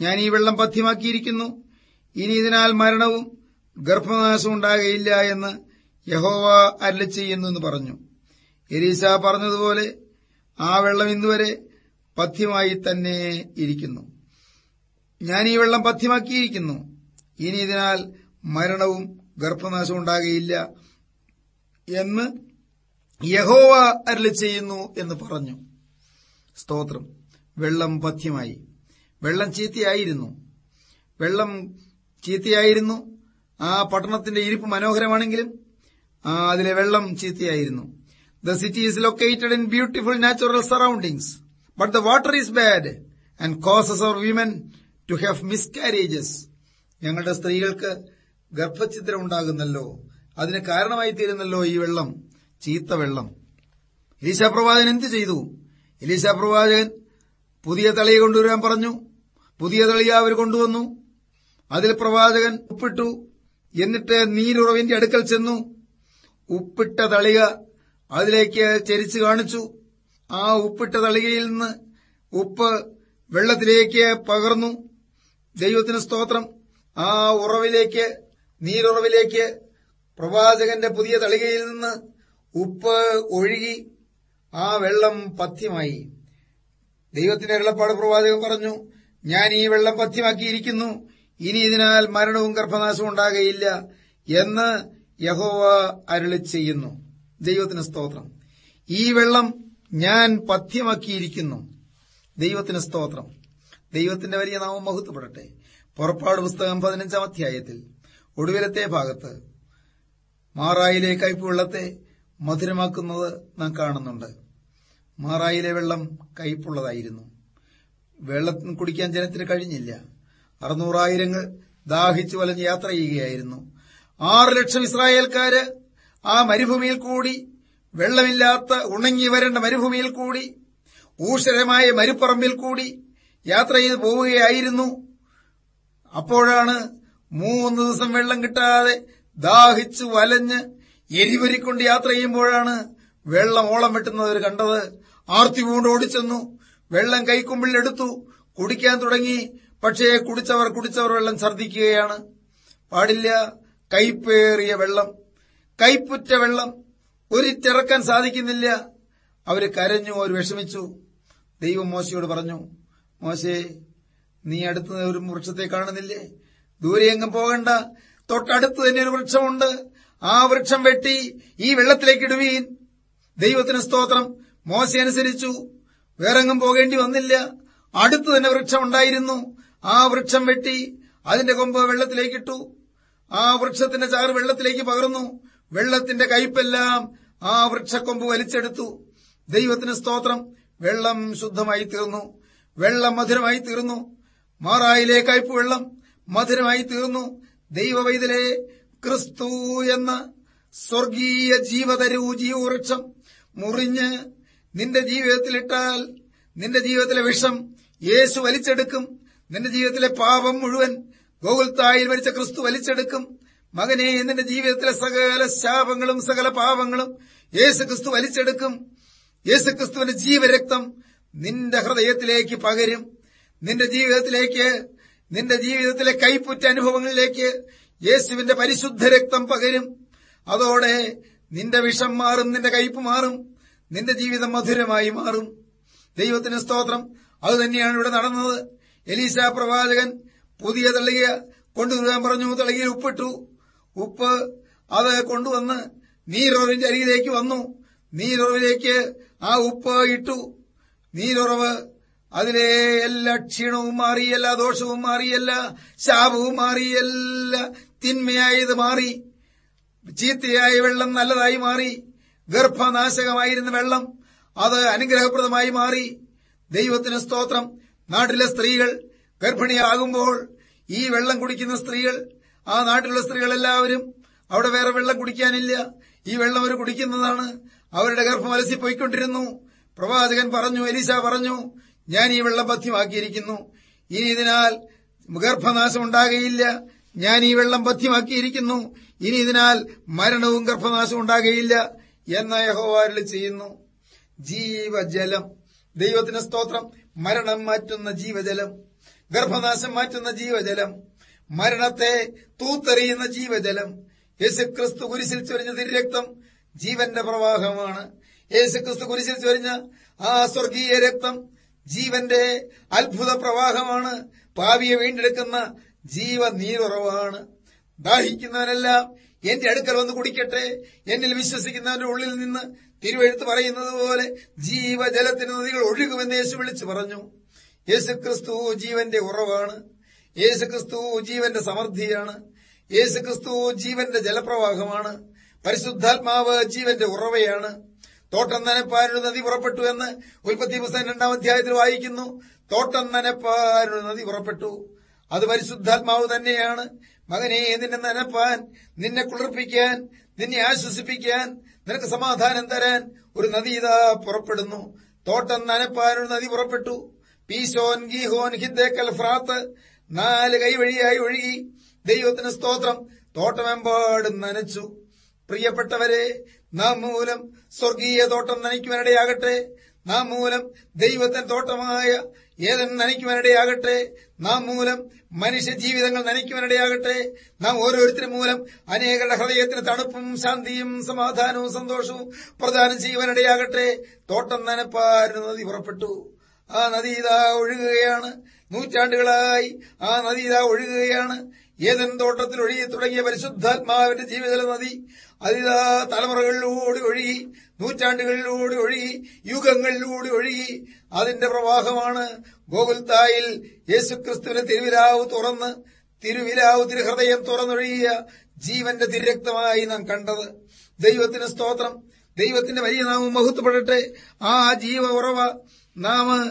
ഞാൻ ഈ വെള്ളം പഥ്യമാക്കിയിരിക്കുന്നു. ഇനി ഇതിനാൽ മരണവും ഗർഭനാശവും ഉണ്ടാകയില്ല എന്ന് യഹോവ അല്ല ചെയ്യുന്നു എന്ന് പറഞ്ഞു. എലീസ പറഞ്ഞതുപോലെ ആ വെള്ളം ഇന്നുവരെ പഥ്യമായി തന്നെ ഇരിക്കുന്നു. ഞാൻ ഈ വെള്ളം പഥ്യമാക്കിയിരിക്കുന്നു. ഇനി ഇതിനാൽ മരണവും ഗർഭനാശവും ഉണ്ടാകയില്ല എന്ന് യഹോവ അരളി ചെയ്യുന്നു എന്ന് പറഞ്ഞു. സ്തോത്രം. വെള്ളം പഥ്യമായി. വെള്ളം ചീത്തയായിരുന്നു. വെള്ളം ചീത്തയായിരുന്നു. ആ പട്ടണത്തിന്റെ ഇരിപ്പ് മനോഹരമാണെങ്കിലും അതിലെ വെള്ളം ചീത്തയായിരുന്നു. The city is located in beautiful natural surroundings but the water is bad and causes our women to have miscarriages ഞങ്ങളുടെ സ്ത്രീകൾക്ക് ഗർഭഛിദ്രം ഉണ്ടാകുന്നല്ലോ. അതിന് കാരണമായി തീരുന്നല്ലോ ഈ വെള്ളം ചീത്ത വെള്ളം. എലീശ പ്രവാചകൻ എന്ത് ചെയ്തു? എലീശ പ്രവാചകൻ പുതിയ തളിയെ കൊണ്ടുവരാൻ പറഞ്ഞു. പുതിയ തളിയ അവർ കൊണ്ടുവന്നു. അതിൽ പ്രവാചകൻ ഉപ്പിട്ടു. എന്നിട്ട് നീരുറവിന്റെ അടുക്കൽ ചെന്നു. ഉപ്പിട്ട തളിക അതിലേക്ക് ചരിച്ചു കാണിച്ചു. ആ ഉപ്പിട്ട തളികയിൽ നിന്ന് ഉപ്പ് വെള്ളത്തിലേക്ക് പകർന്നു. ദൈവത്തിന് സ്തോത്രം. ആ ഉറവിലേക്ക് നീരുറവിലേക്ക് പ്രവാചകന്റെ പുതിയ തളികയിൽ നിന്ന് ഉപ്പ് ഒഴുകി. ആ വെള്ളം പഥ്യമായി. ദൈവത്തിന്റെ വെള്ളപ്പാട് പ്രവാചകൻ പറഞ്ഞു ഞാൻ ഈ വെള്ളം പഥ്യമാക്കിയിരിക്കുന്നു. ഇനി ഇതിനാൽ മരണവും ഗർഭനാശവും ഉണ്ടാകയില്ല എന്ന് യഹോവ അരുളി ചെയ്യുന്നു. ദൈവത്തിന് സ്തോത്രം. ഈ വെള്ളം ഞാൻ പഥ്യമാക്കിയിരിക്കുന്നു. ദൈവത്തിന് സ്തോത്രം. ദൈവത്തിന്റെ വലിയ നാമം മഹത്വപ്പെടട്ടെ. പുറപ്പാട് പുസ്തകം പതിനഞ്ചാം അധ്യായത്തിൽ ഒടുവിലത്തെ ഭാഗത്ത് മാറായിലെ കയ്പ് വെള്ളത്തെ മധുരമാക്കുന്നത് നാം കാണുന്നുണ്ട്. മാറായിലെ വെള്ളം കയ്പുള്ളതായിരുന്നു. വെള്ളം കുടിക്കാൻ ജനത്തിന് കഴിഞ്ഞില്ല. അറുന്നൂറായിരങ്ങൾ ദാഹിച്ചു വലഞ്ഞ് യാത്ര ചെയ്യുകയായിരുന്നു. ആറ് ലക്ഷം ഇസ്രായേൽക്കാര് ആ മരുഭൂമിയിൽ കൂടി വെള്ളമില്ലാത്ത ഉണങ്ങി വരേണ്ട മരുഭൂമിയിൽ കൂടി ഊഷരമായ മരുപ്പറമ്പിൽ കൂടി യാത്ര ചെയ്ത് പോവുകയായിരുന്നു. അപ്പോഴാണ് മൂന്ന് ദിവസം വെള്ളം കിട്ടാതെ ദാഹിച്ചു വലഞ്ഞ് എരിവരിക്കൊണ്ട് യാത്ര ചെയ്യുമ്പോഴാണ് വെള്ളം ഓളം വെട്ടുന്നവർ കണ്ടത് ആർത്തി പൂണ്ട് ഓടിച്ചെന്നു. വെള്ളം കൈക്കുമ്പിളിലെടുത്തു കുടിക്കാൻ തുടങ്ങി. പക്ഷേ കുടിച്ചവർ കുടിച്ചവർ വെള്ളം ഛർദ്ദിക്കുകയാണ്. പാടില്ല. കൈപ്പേറിയ വെള്ളം. കൈപ്പുറ്റ വെള്ളം. ഒരിറ്റിറക്കാൻ സാധിക്കുന്നില്ല. അവർ കരഞ്ഞു അവർ വിഷമിച്ചു. ദൈവം മോശയോട് പറഞ്ഞു മോശേ നീ അടുത്ത് ഒരു വൃക്ഷത്തെ കാണുന്നില്ലേ? ദൂരെ എങ്ങും പോകണ്ട. തൊട്ടടുത്ത് തന്നെ ഒരു വൃക്ഷമുണ്ട്. ആ വൃക്ഷം വെട്ടി ഈ വെള്ളത്തിലേക്ക് ഇടുവീൻ. ദൈവത്തിന് സ്തോത്രം. മോശ അനുസരിച്ചു. വേറെങ്ങും പോകേണ്ടി വന്നില്ല. അടുത്തു തന്നെ വൃക്ഷം ഉണ്ടായിരുന്നു. ആ വൃക്ഷം വെട്ടി അതിന്റെ കൊമ്പ് വെള്ളത്തിലേക്കിട്ടു ആ വൃക്ഷത്തിന്റെ ചാറ് വെള്ളത്തിലേക്ക് പകർന്നു. വെള്ളത്തിന്റെ കയ്പെല്ലാം ആ വൃക്ഷക്കൊമ്പ് വലിച്ചെടുത്തു. ദൈവത്തിന് സ്തോത്രം. വെള്ളം ശുദ്ധമായി തീർന്നു വെള്ളം മധുരമായി തീർന്നു മാറായിലെ കയ്പ് വെള്ളം മധുരമായി തീർന്നു ദൈവവൈതലെ ക്രിസ്തു എന്ന സ്വർഗീയ ജീവതരൂ ജീവവൃക്ഷം മുറിഞ്ഞ് നിന്റെ ജീവിതത്തിലിട്ടാൽ നിന്റെ ജീവിതത്തിലെ വിഷം യേശു വലിച്ചെടുക്കും. നിന്റെ ജീവിതത്തിലെ പാപം മുഴുവൻ ഗോകുൽത്തായിൽ മരിച്ച ക്രിസ്തു വലിച്ചെടുക്കും. മകനെ നിന്റെ ജീവിതത്തിലെ സകല ശാപങ്ങളും സകല പാപങ്ങളും യേശു ക്രിസ്തു വലിച്ചെടുക്കും. യേശു ക്രിസ്തുവിന്റെ ജീവരക്തം നിന്റെ ഹൃദയത്തിലേക്ക് പകരും. നിന്റെ ജീവിതത്തിലേക്ക് നിന്റെ ജീവിതത്തിലെ കൈപ്പുറ്റ അനുഭവങ്ങളിലേക്ക് യേശുവിന്റെ പരിശുദ്ധ രക്തം പകരും. അതോടെ നിന്റെ വിഷം മാറും നിന്റെ കയ്പ് മാറും. നിന്റെ ജീവിതം മധുരമായി മാറും. ദൈവത്തിന് സ്തോത്രം. അത് തന്നെയാണ് ഇവിടെ നടന്നത്. എലീസ പ്രവാചകൻ പുതിയ തള്ളിയ കൊണ്ടുവരാൻ പറഞ്ഞു. തളികയിൽ ഉപ്പിട്ടു. ഉപ്പ് അത് കൊണ്ടുവന്ന് നീരുറവിന്റെ അരികിലേക്ക് വന്നു. നീരുറവിലേക്ക് ആ ഉപ്പ് ഇട്ടു. നീരുറവ് അതിലെ എല്ലാ ക്ഷീണവും മാറി എല്ലാ ദോഷവും മാറി എല്ലാ ശാപവും മാറി എല്ലാ തിന്മയായത് മാറി. ചീത്തയായ വെള്ളം നല്ലതായി മാറി. ഗർഭനാശകമായിരുന്ന വെള്ളം അത് അനുഗ്രഹപ്രദമായി മാറി. ദൈവത്തിന് സ്തോത്രം. നാട്ടിലെ സ്ത്രീകൾ ഗർഭിണിയാകുമ്പോൾ ഈ വെള്ളം കുടിക്കുന്ന സ്ത്രീകൾ ആ നാട്ടിലുള്ള സ്ത്രീകളെല്ലാവരും അവിടെ വേറെ വെള്ളം കുടിക്കാനില്ല. ഈ വെള്ളം അവർ കുടിക്കുന്നതാണ്. അവരുടെ ഗർഭം അലസിപ്പോയിക്കൊണ്ടിരുന്നു പ്രവാചകൻ പറഞ്ഞു എലിസ പറഞ്ഞു ഞാൻ ഈ വെള്ളം പഥ്യമാക്കിയിരിക്കുന്നു ഇനി ഇതിനാൽ ഗർഭനാശം ഉണ്ടാകുകയില്ല. ഞാൻ ഈ വെള്ളം പഥ്യമാക്കിയിരിക്കുന്നു ഇനി ഇതിനാൽ മരണവും ഗർഭനാശം ഉണ്ടാകുകയില്ല. എന്ന യഹോവാരിൽ ചെയ്യുന്നു. ജീവജലം. ദൈവത്തിന് സ്തോത്രം. മരണം മാറ്റുന്ന ജീവജലം. ഗർഭനാശം മാറ്റുന്ന ജീവജലം. മരണത്തെ തൂത്തെറിയുന്ന ജീവജലം. യേശുക്രിസ്തു കുരിശിൽ ചൊരിഞ്ഞ തിരക്തം ജീവന്റെ പ്രവാഹമാണ്. യേശുക്രിസ്തു കുരിശിൽ ചൊരിഞ്ഞ ആ സ്വർഗീയ രക്തം ജീവന്റെ അത്ഭുത പ്രവാഹമാണ്. പാവിയെ വീണ്ടെടുക്കുന്ന ജീവനീരുറവാണ് ദാഹിക്കുന്നവനെല്ലാം എന്റെ അടുക്കൽ വന്ന് കുടിക്കട്ടെ. എന്നിൽ വിശ്വസിക്കുന്നവന്റെ ഉള്ളിൽ നിന്ന് തിരുവെഴുത്ത് പറയുന്നത് പോലെ ജീവജലത്തിന് നദികൾ ഒഴുകുമെന്ന് യേശു വിളിച്ചു പറഞ്ഞു. യേശുക്രിസ്തു ജീവന്റെ ഉറവാണ്. യേശുക്രിസ്തു ജീവന്റെ സമൃദ്ധിയാണ്. യേശുക്രിസ്തു ജീവന്റെ ജലപ്രവാഹമാണ്. പരിശുദ്ധാത്മാവ് ജീവന്റെ ഉറവയാണ്. തോട്ടം നനപ്പാരൊരു നദി പുറപ്പെട്ടു എന്ന് ഉൽപ്പത്തി പുസ്തകം രണ്ടാം അധ്യായത്തിൽ വായിക്കുന്നു. തോട്ടം നനപ്പാരൊരു നദി പുറപ്പെട്ടു. അത് പരിശുദ്ധാത്മാവ് തന്നെയാണ്. മകനെ നിന്നെ നനപ്പാൻ നിന്നെ കുളിർപ്പിക്കാൻ നിന്നെ ആശ്വസിപ്പിക്കാൻ നിനക്ക് സമാധാനം തരാൻ ഒരു നദി ഇതാ പുറപ്പെടുന്നു. തോട്ടം നനപ്പാൻ ഒരു നദി പുറപ്പെട്ടു. പീശോൻ ഗീഹോൻ ഹിദ്ദേക്കൽ ഫ്രാത്ത് നാല് കൈവഴിയായി ഒഴുകി. ദൈവത്തിന് സ്തോത്രം. തോട്ടമെമ്പാടും നനച്ചു. പ്രിയപ്പെട്ടവരെ നാം മൂലം സ്വർഗീയ തോട്ടം നനയ്ക്കുവാനിടയാകട്ടെ. നാം മൂലം ദൈവത്തിന് തോട്ടമായ ഏതൻ നനയ്ക്കുവാനിടയാകട്ടെ. നാം മൂലം മനുഷ്യ ജീവിതങ്ങൾ നനയ്ക്കുവാനിടയാകട്ടെ. നാം ഓരോരുത്തരും മൂലം അനേകരുടെ ഹൃദയത്തിന് തണുപ്പും ശാന്തിയും സമാധാനവും സന്തോഷവും പ്രദാനം ചെയ്യുവാനിടയാകട്ടെ. തോട്ടം നനപ്പാരുന്ന നദി പുറപ്പെട്ടു. ആ നദി ഇതാ ഒഴുകുകയാണ്. നൂറ്റാണ്ടുകളായി ആ നദി ഇതാ ഒഴുകുകയാണ്. ഏതൻ തോട്ടത്തിൽ ഒഴുകി തുടങ്ങിയ പരിശുദ്ധാത്മാവിന്റെ ജീവിതല നദി അതിതാ തലമുറകളിലൂടെ ഒഴുകി നൂറ്റാണ്ടുകളിലൂടെ ഒഴുകി യുഗങ്ങളിലൂടെ ഒഴുകി അതിന്റെ പ്രവാഹമാണ് ഗോകുൽത്തായിൽ യേശുക്രിസ്തുവിന്റെ തിരുവിലാവ് തുറന്ന് തിരുവിലാവ് തിരുഹൃദയം തുറന്നൊഴുകിയ ജീവന്റെ തിരക്തമായി നാം കണ്ടത്. ദൈവത്തിന് സ്തോത്രം. ദൈവത്തിന്റെ വലിയ നാമം മഹത്വപ്പെടട്ടെ. ആ ജീവ ഉറവ നാം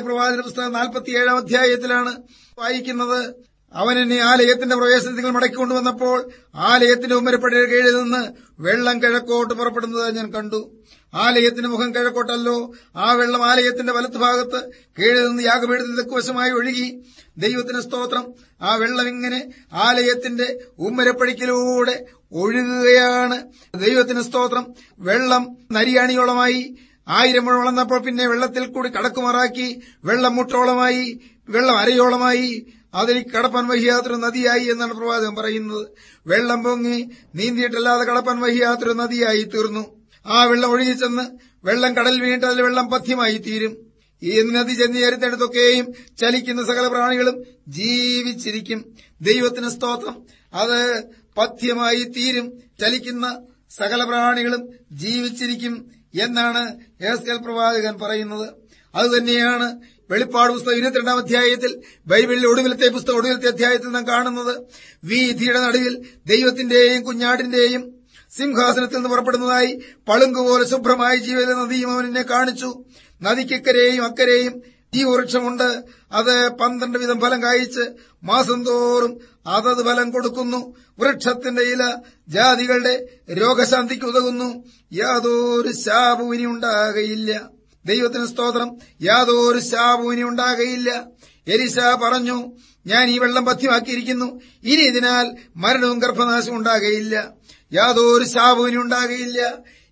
പ്രവാചന പുസ്തകം നാൽപ്പത്തിയേഴാം അധ്യായത്തിലാണ് വായിക്കുന്നത്. അവൻ എന്നെ ആലയത്തിന്റെ പ്രവേശനത്തിൽ നിങ്ങൾ മടക്കിക്കൊണ്ടുവന്നപ്പോൾ ആലയത്തിന്റെ ഉമ്മരപ്പടിയുടെ കീഴിൽ നിന്ന് വെള്ളം കിഴക്കോട്ട് പുറപ്പെടുന്നത് ഞാൻ കണ്ടു. ആലയത്തിന്റെ മുഖം കിഴക്കോട്ടല്ലോ. ആ വെള്ളം ആലയത്തിന്റെ വലത്തുഭാഗത്ത് കീഴിൽ നിന്ന് യാഗപീഠത്തിൽ തെക്കുവശമായി ഒഴുകി. ദൈവത്തിന് സ്തോത്രം. ആ വെള്ളം ഇങ്ങനെ ആലയത്തിന്റെ ഉമ്മരപ്പടിക്കിലൂടെ ഒഴുകുകയാണ്. ദൈവത്തിന് സ്തോത്രം. വെള്ളം നരിയാണിയോളമായി ആയിരം മുഴ വളർന്നപ്പോൾ പിന്നെ വെള്ളത്തിൽ കൂടി കടക്കുമാറാക്കി. വെള്ളം മുട്ടോളമായി. വെള്ളം അരയോളമായി. അതിൽ കടപ്പാൻ വഹിയാത്തൊരു നദിയായി എന്നാണ് പ്രവാചകൻ പറയുന്നത്. വെള്ളം പൊങ്ങി നീന്തിയിട്ടല്ലാതെ കടപ്പാൻ വഹിയാത്തൊരു നദിയായി തീർന്നു. ആ വെള്ളം ഒഴുകിച്ചെന്ന് വെള്ളം കടൽ വീണിട്ട് അതിൽ വെള്ളം പഥ്യമായി തീരും. ഈ നദി ചെന്ന് ചേരുന്നിടത്തൊക്കെയും ചലിക്കുന്ന സകല പ്രാണികളും ജീവിച്ചിരിക്കും. ദൈവത്തിന് സ്തോത്രം. അത് പഥ്യമായി തീരും. ചലിക്കുന്ന സകല പ്രാണികളും ജീവിച്ചിരിക്കും എന്നാണ് ഏസ്കൽ പ്രവാചകൻ പറയുന്നത്. അതുതന്നെയാണ് വെളിപ്പാട് പുസ്തകം ഇരുപത്തിരണ്ടാം അധ്യായത്തിൽ ബൈബിളിൽ ഒടുവിലത്തെ പുസ്തകം ഒടുവിലത്തെ അധ്യായത്തിൽ നാം കാണുന്നത് വിധിയുടെ നടുവിൽ ദൈവത്തിന്റെയും കുഞ്ഞാടിന്റെയും സിംഹാസനത്തിൽ നിന്ന് പുറപ്പെടുന്നതായി പളുങ്കുപോലെ ശുഭ്രമായ ജീവിത നദിയും അവനെ കാണിച്ചു. നദിക്കക്കരെയും അക്കരെയും ഈ വൃക്ഷമുണ്ട്. അത് പന്ത്രണ്ട് വിധം ഫലം കായിച്ച് മാസം തോറും അതത് ഫലം കൊടുക്കുന്നു. വൃക്ഷത്തിന്റെ ഇല ജാതികളുടെ രോഗശാന്തിക്ക് ഉതകുന്നു. യാതൊരു ശാപവും ഇനി ഉണ്ടാകയില്ല. ദൈവത്തിന് സ്തോത്രം. യാതൊരു ശാപവും ഇനി ഉണ്ടാകയില്ല. എലിസ പറഞ്ഞു ഞാൻ ഈ വെള്ളം പഥ്യമാക്കിയിരിക്കുന്നു ഇനി ഇതിനാൽ മരണവും ഗർഭനാശവും ഉണ്ടാകയില്ല. യാതൊരു ശാപവും ഇനി ഉണ്ടാകയില്ല.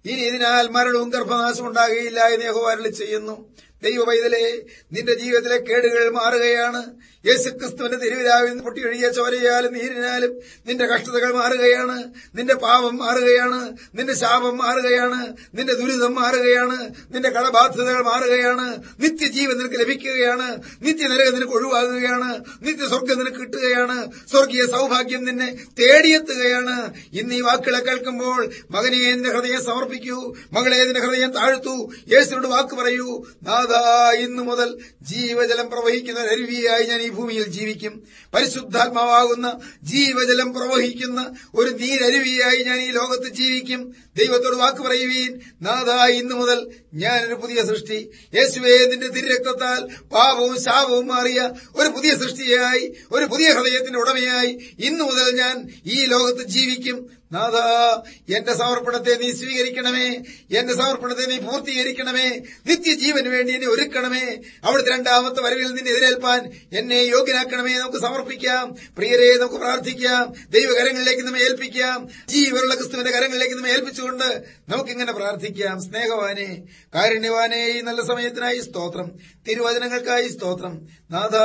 ഇനി ഇതിനാൽ മരണവും ഗർഭനാശവും ഉണ്ടാകയില്ല എന്ന് യഹോവാരളി ചെയ്യുന്നു. ദൈവ പൈതലേ നിന്റെ ജീവിതത്തിലെ കേടുകൾ മാറുകയാണ്. യേശുക്രിസ്തുവിന്റെ തിരുവിരാവിൽ നിന്ന് പൊട്ടിയൊഴുകിയ ചോരയാലും നീരിനാലും നിന്റെ കഷ്ടതകൾ മാറുകയാണ് നിന്റെ പാപം മാറുകയാണ് നിന്റെ ശാപം മാറുകയാണ് നിന്റെ ദുരിതം മാറുകയാണ് നിന്റെ കടബാധ്യതകൾ മാറുകയാണ് നിത്യജീവൻ നിനക്ക് ലഭിക്കുകയാണ് നിത്യനരകം നിനക്ക് ഒഴിവാകുകയാണ് നിത്യസ്വർഗം നിനക്ക് കിട്ടുകയാണ് സ്വർഗീയ സൗഭാഗ്യം നിന്നെ തേടിയെത്തുകയാണ്. ഇന്ന് ഈ വാക്കുകളെ കേൾക്കുമ്പോൾ മകനെ എന്റെ ഹൃദയം സമർപ്പിക്കൂ മകളെ എന്റെ ഹൃദയം താഴ്ത്തു യേശുവിനോട് വാക്ക് പറയൂ ദാദാ ഇന്നു മുതൽ ജീവജലം പ്രവഹിക്കുന്ന അരുവിയായി ഞാൻ ഭൂമിയിൽ ജീവിക്കും. പരിശുദ്ധാത്മാവാകുന്ന ജീവജലം പ്രവഹിക്കുന്ന ഒരു നീരരുവിയായി ഞാൻ ഈ ലോകത്ത് ജീവിക്കും. ദൈവത്തോട് വാക്ക് പറയുവീൻ നാഥാ ഇന്നു മുതൽ ഞാനൊരു പുതിയ സൃഷ്ടി. യേശുവേദിന്റെ തിരുരക്തത്താൽ പാപവും ശാപവും മാറിയ ഒരു പുതിയ സൃഷ്ടിയായി ഒരു പുതിയ ഹൃദയത്തിന്റെ ഉടമയായി ഇന്നു മുതൽ ഞാൻ ഈ ലോകത്ത് ജീവിക്കും. നാഥാ എന്റെ സമർപ്പണത്തെ നീ സ്വീകരിക്കണമേ. എന്റെ സമർപ്പണത്തെ നീ പൂർത്തീകരിക്കണമേ. നിത്യജീവന് വേണ്ടി എന്നെ ഒരുക്കണമേ. അവിടുത്തെ രണ്ടാമത്തെ വരവിൽ നിന്നെ എതിരേൽപ്പാൻ എന്നെ യോഗ്യനാക്കണമേ. നമുക്ക് സമർപ്പിക്കാം. പ്രിയരെ നമുക്ക് പ്രാർത്ഥിക്കാം. ദൈവകരങ്ങളിലേക്ക് നമ്മെ ഏൽപ്പിക്കാം. ജീവനുള്ള ക്രിസ്തുവിന്റെ കരങ്ങളിലേക്ക് നമ്മെ ഏൽപ്പിച്ചുകൊണ്ട് നമുക്കിങ്ങനെ പ്രാർത്ഥിക്കാം. സ്നേഹവാനെ കാരുണ്യവാനെ ഈ നല്ല സമയത്തിനായി സ്തോത്രം. തിരുവചനങ്ങൾക്കായി സ്തോത്രം. നാഥ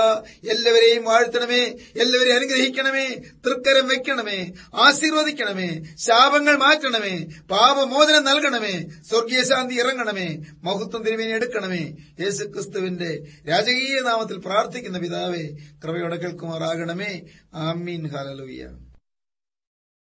എല്ലാവരെയും വാഴ്ത്തണമേ. എല്ലാവരെയും അനുഗ്രഹിക്കണമേ. തൃക്കരം വെക്കണമേ. ആശീർവദിക്കണമേ. ശാപങ്ങൾ മാറ്റണമേ. പാപമോചനം നൽകണമേ. സ്വർഗീയ ശാന്തി ഇറങ്ങണമേ. മഹത്വം തിരുമേനി എടുക്കണമേ. യേശു ക്രിസ്തുവിന്റെ രാജകീയ നാമത്തിൽ പ്രാർത്ഥിക്കുന്ന പിതാവേ കൃപയോടെ കേൾക്കുമാറാകണമേ. ആമീൻ. ഹാലലുയ്യ